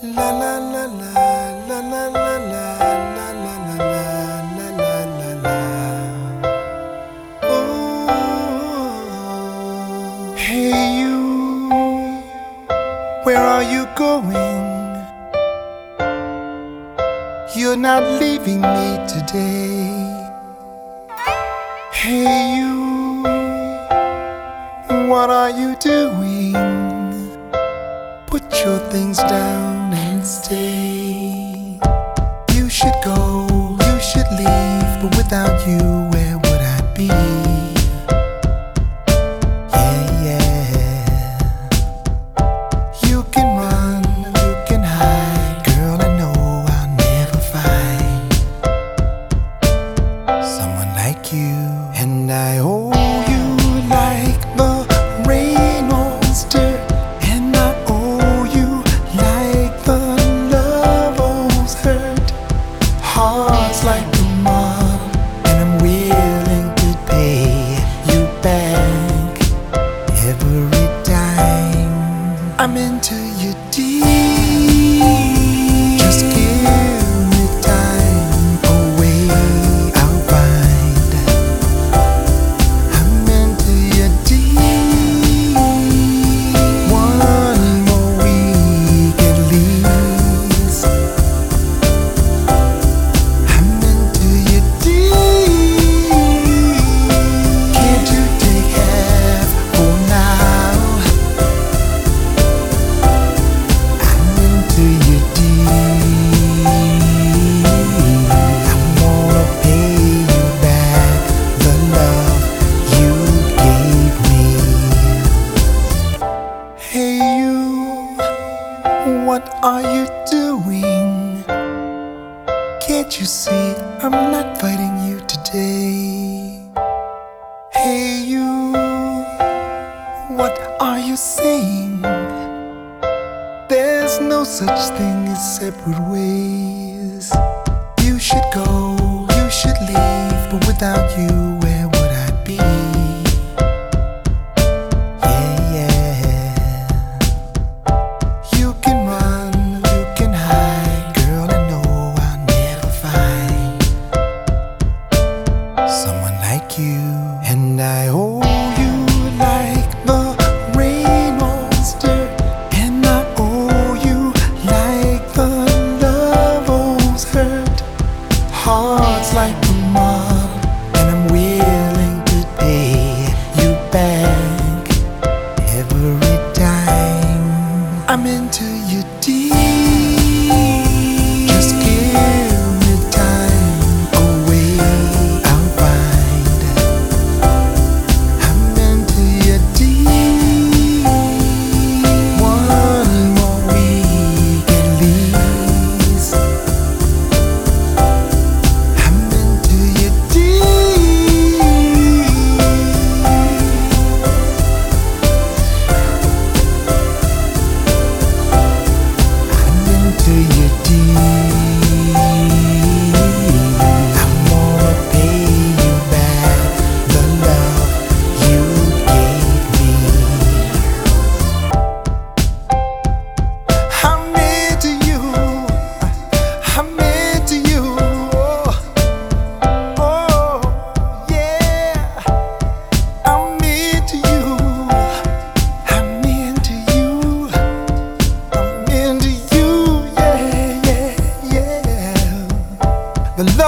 La la la la la la la la la la la la la la. Oh, hey you, where are you going? You're not leaving me today. Hey you, what are you doing? Put your things down stay. You should go, you should leave, but without you, where would I be? Yeah, yeah. You can run, you can hide, girl. I know I'll never find someone like you, I'm into you deep. What are you doing? Can't you see I'm not fighting you today? Hey you, what are you saying? There's no such thing as separate ways. You should go, Hearts like the mob,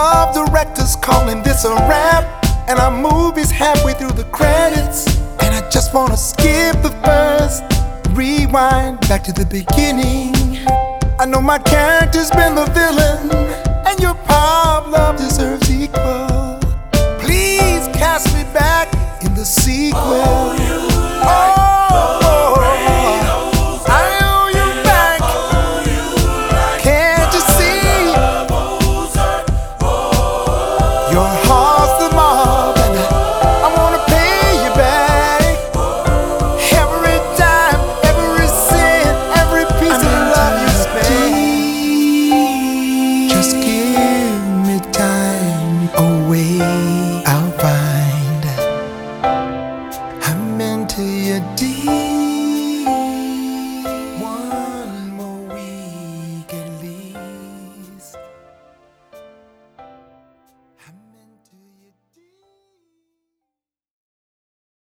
Love director's calling this a wrap, and our movie's halfway through the credits. And I just wanna skip the first, rewind back to the beginning. I know my character's been the villain, and your pop love deserves away.